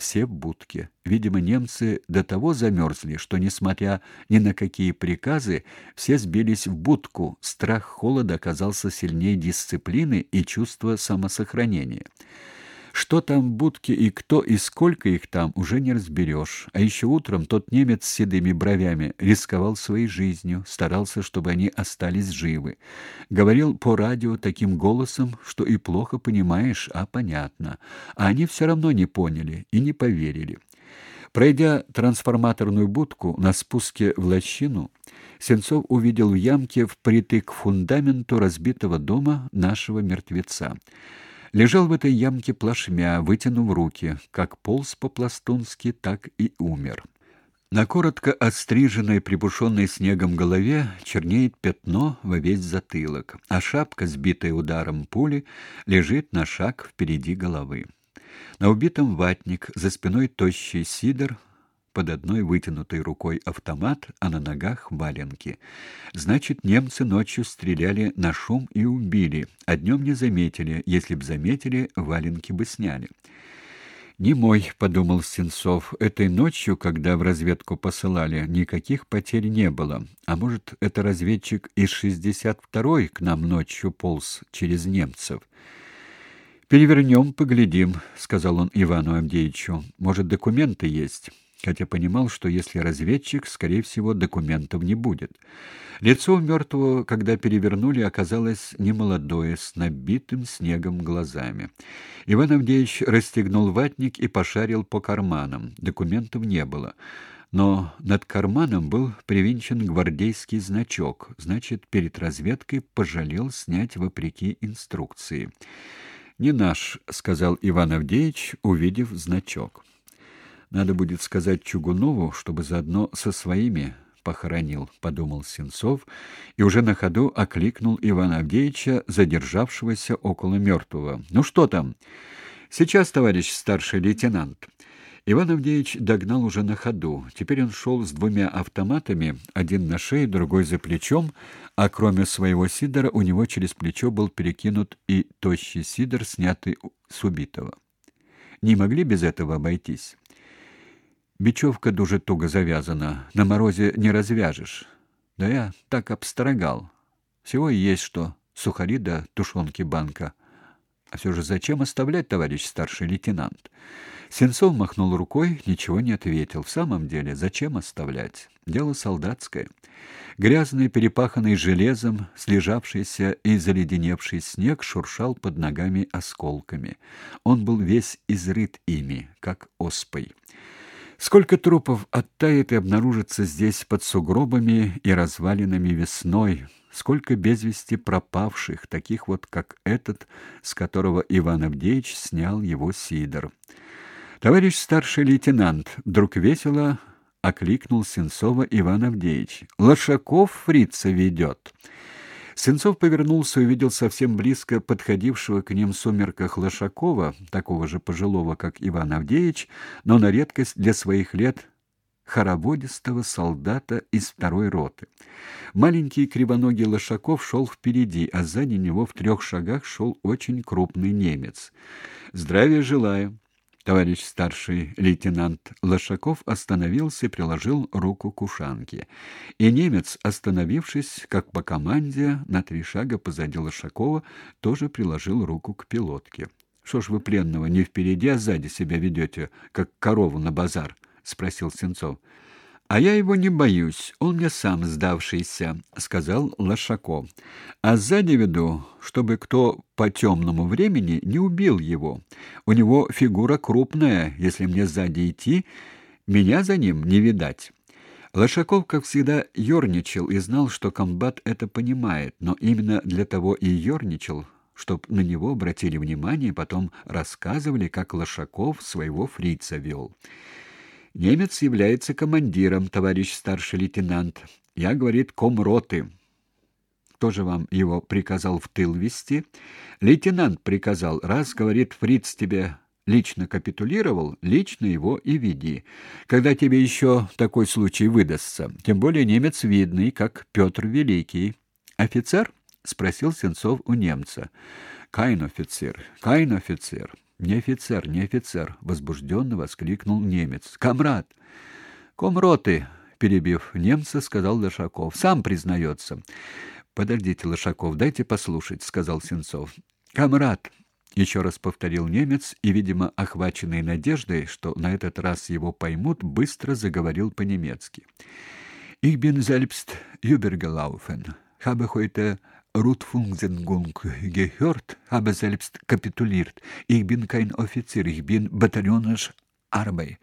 все в будке. Видимо, немцы до того замерзли, что, несмотря ни на какие приказы, все сбились в будку. Страх холода оказался сильнее дисциплины и чувства самосохранения. Что там в будке и кто и сколько их там, уже не разберешь. А еще утром тот немец с седыми бровями рисковал своей жизнью, старался, чтобы они остались живы. Говорил по радио таким голосом, что и плохо понимаешь, а понятно. А они все равно не поняли и не поверили. Пройдя трансформаторную будку на спуске в лощину, Сенцов увидел в ямке впритык к фундаменту разбитого дома нашего мертвеца лежал в этой ямке плашмя, вытянув руки, как полз по-пластунски, так и умер. На коротко отстриженной, припушенной снегом голове чернеет пятно во весь затылок, а шапка, сбитая ударом пули, лежит на шаг впереди головы. На убитом ватник, за спиной тощий сидор, под одной вытянутой рукой автомат, а на ногах валенки. Значит, немцы ночью стреляли на шум и убили, а днем не заметили. Если б заметили, валенки бы сняли. «Не мой», — подумал Сенцов, — «этой ночью, когда в разведку посылали, никаких потерь не было. А может, это разведчик из 62-й к нам ночью полз через немцев?» «Перевернем, поглядим», — сказал он Ивану Авдеевичу. «Может, документы есть?» Хотя понимал, что если разведчик, скорее всего, документов не будет. Лицо мертвого, когда перевернули, оказалось немолодое, с набитым снегом глазами. Иван Авдеевич расстегнул ватник и пошарил по карманам. Документов не было. Но над карманом был привинчен гвардейский значок. Значит, перед разведкой пожалел снять вопреки инструкции. «Не наш», — сказал Иван Авдеевич, увидев значок. Надо будет сказать Чугунову, чтобы заодно со своими похоронил, подумал Сенцов и уже на ходу окликнул Ивана Авдеевича, задержавшегося около мертвого. Ну что там? Сейчас, товарищ старший лейтенант. Иван Авдеевич догнал уже на ходу. Теперь он шел с двумя автоматами, один на шее, другой за плечом, а кроме своего сидора у него через плечо был перекинут и тощий сидор, снятый с убитого. Не могли без этого обойтись. Бечевка дуже туго завязана, на морозе не развяжешь. Да я так обстрогал. Всего и есть что, сухари да тушенки банка. А все же зачем оставлять, товарищ старший лейтенант? Сенцов махнул рукой, ничего не ответил. В самом деле, зачем оставлять? Дело солдатское. Грязный, перепаханный железом, слежавшийся и заледеневший снег шуршал под ногами осколками. Он был весь изрыт ими, как оспой. Сколько трупов оттает и обнаружится здесь под сугробами и развалинами весной, сколько без вести пропавших, таких вот, как этот, с которого Иван Авдеевич снял его сидор. Товарищ старший лейтенант вдруг весело окликнул Сенцова Иван Авдеевич. Лошаков фрица ведет. Сенцов повернулся и увидел совсем близко подходившего к ним в сумерках Лошакова, такого же пожилого, как Иван Авдеевич, но на редкость для своих лет хороводистого солдата из второй роты. Маленький кривоногий Лошаков шел впереди, а сзади него в трех шагах шел очень крупный немец. «Здравия желаю!» Товарищ старший лейтенант Лошаков остановился и приложил руку к ушанке. И немец, остановившись, как по команде, на три шага позади Лошакова, тоже приложил руку к пилотке. «Что ж вы пленного не впереди, а сзади себя ведете, как корову на базар?» — спросил Сенцов. А я его не боюсь, он мне сам сдавшийся, сказал Лошаков. А сзади веду, чтобы кто по темному времени не убил его. У него фигура крупная, если мне сзади идти, меня за ним не видать. Лошаков, как всегда, ерничал и знал, что комбат это понимает, но именно для того и ерничал, чтоб на него обратили внимание, потом рассказывали, как Лошаков своего фрица вел. Немец является командиром, товарищ старший лейтенант. Я, говорит, комроты. Кто же вам его приказал в тыл вести? Лейтенант приказал. Раз, говорит, фриц тебе лично капитулировал, лично его и веди. Когда тебе еще такой случай выдастся. Тем более немец видный, как Петр Великий. Офицер? спросил Сенцов у немца. Кайн офицер, кайн офицер. Не офицер, не офицер, возбужденно воскликнул немец. Камрад. Комроты, перебив немца, сказал Лошаков. Сам признается. Подождите, Лошаков, дайте послушать, сказал Сенцов. Камрад, еще раз повторил немец и, видимо, охваченный надеждой, что на этот раз его поймут, быстро заговорил по-немецки. Ich bin selbst übergelaufen, habe heute Rundfunksendung gehört, habe selbst kapituliert. Ich bin kein Offizier, ich bin Bataillonisch Armee.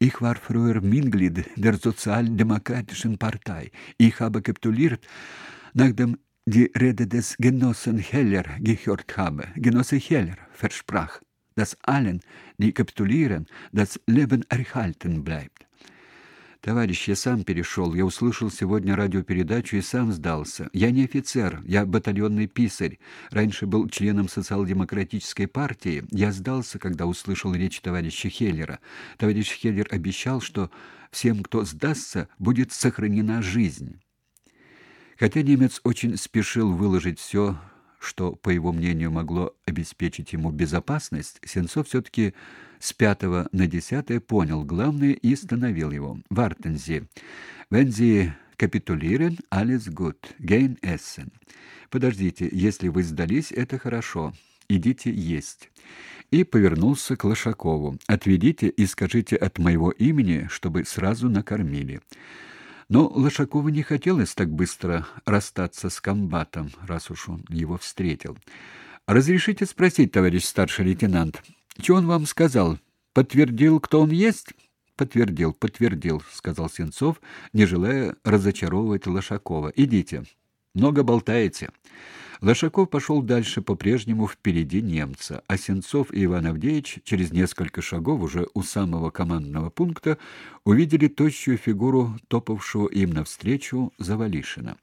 Ich war früher Mitglied der Sozialdemokratischen Partei. Ich habe kapituliert, nachdem die Rede des Genossen Heller gehört habe. Genosse Heller versprach, dass allen, die kapitulieren, das Leben erhalten bleibt. Товарищ, я сам перешел. Я услышал сегодня радиопередачу и сам сдался. Я не офицер, я батальонный писарь. Раньше был членом социал-демократической партии. Я сдался, когда услышал речь товарища Хеллера. Товарищ Хеллер обещал, что всем, кто сдастся, будет сохранена жизнь. Хотя немец очень спешил выложить все, что, по его мнению, могло обеспечить ему безопасность, Сенцов все-таки с пятого на десятое понял главное и остановил его. «Вартензи, Sie kapitulieren, alles gut, gehen essen». «Подождите, если вы сдались, это хорошо. Идите есть». И повернулся к Лошакову. «Отведите и скажите от моего имени, чтобы сразу накормили». Но Лошакову не хотелось так быстро расстаться с комбатом, раз уж он его встретил. «Разрешите спросить, товарищ старший лейтенант, что он вам сказал? Подтвердил, кто он есть?» «Подтвердил, подтвердил», — сказал Сенцов, не желая разочаровывать Лошакова. «Идите. Много болтаете». Лошаков пошел дальше, по-прежнему впереди немца, а Сенцов и Иван Авдеевич через несколько шагов уже у самого командного пункта увидели тощую фигуру топавшего им навстречу Завалишина.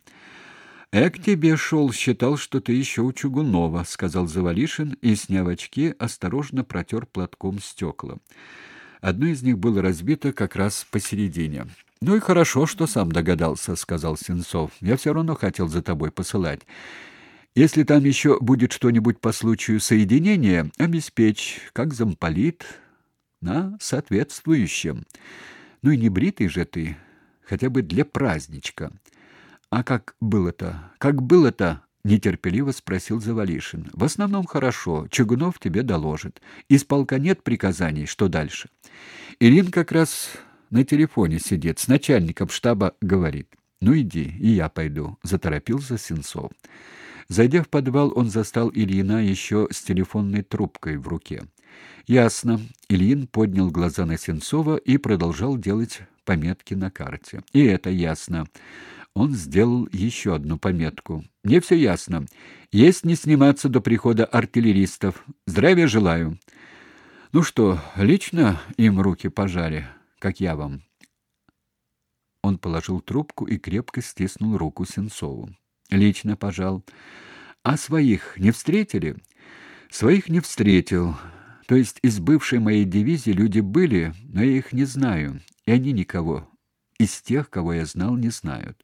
«Эк тебе шел, считал, что ты еще у Чугунова», — сказал Завалишин и, сняв очки, осторожно протер платком стекла. Одно из них было разбито как раз посередине. «Ну и хорошо, что сам догадался», — сказал Сенцов. «Я все равно хотел за тобой посылать. Если там еще будет что-нибудь по случаю соединения, обеспечь, как замполит, на соответствующем. Ну и не бритый же ты, хотя бы для праздничка. А как было-то? Как было-то? нетерпеливо спросил Завалишин. В основном хорошо, Чугунов тебе доложит. Из полка нет приказаний, что дальше? Ирин как раз на телефоне сидит, с начальником штаба говорит. Ну иди, и я пойду, заторопился Сенцов. Зайдя в подвал, он застал Ильина еще с телефонной трубкой в руке. Ясно. Ильин поднял глаза на Сенцова и продолжал делать пометки на карте. И это ясно. Он сделал еще одну пометку. Мне все ясно. Есть не сниматься до прихода артиллеристов. Здравия желаю. Ну что, лично им руки пожали, как я вам. Он положил трубку и крепко стиснул руку Сенцову. Лично пожал. А своих не встретили? Своих не встретил. То есть из бывшей моей дивизии люди были, но я их не знаю, и они никого из тех, кого я знал, не знают.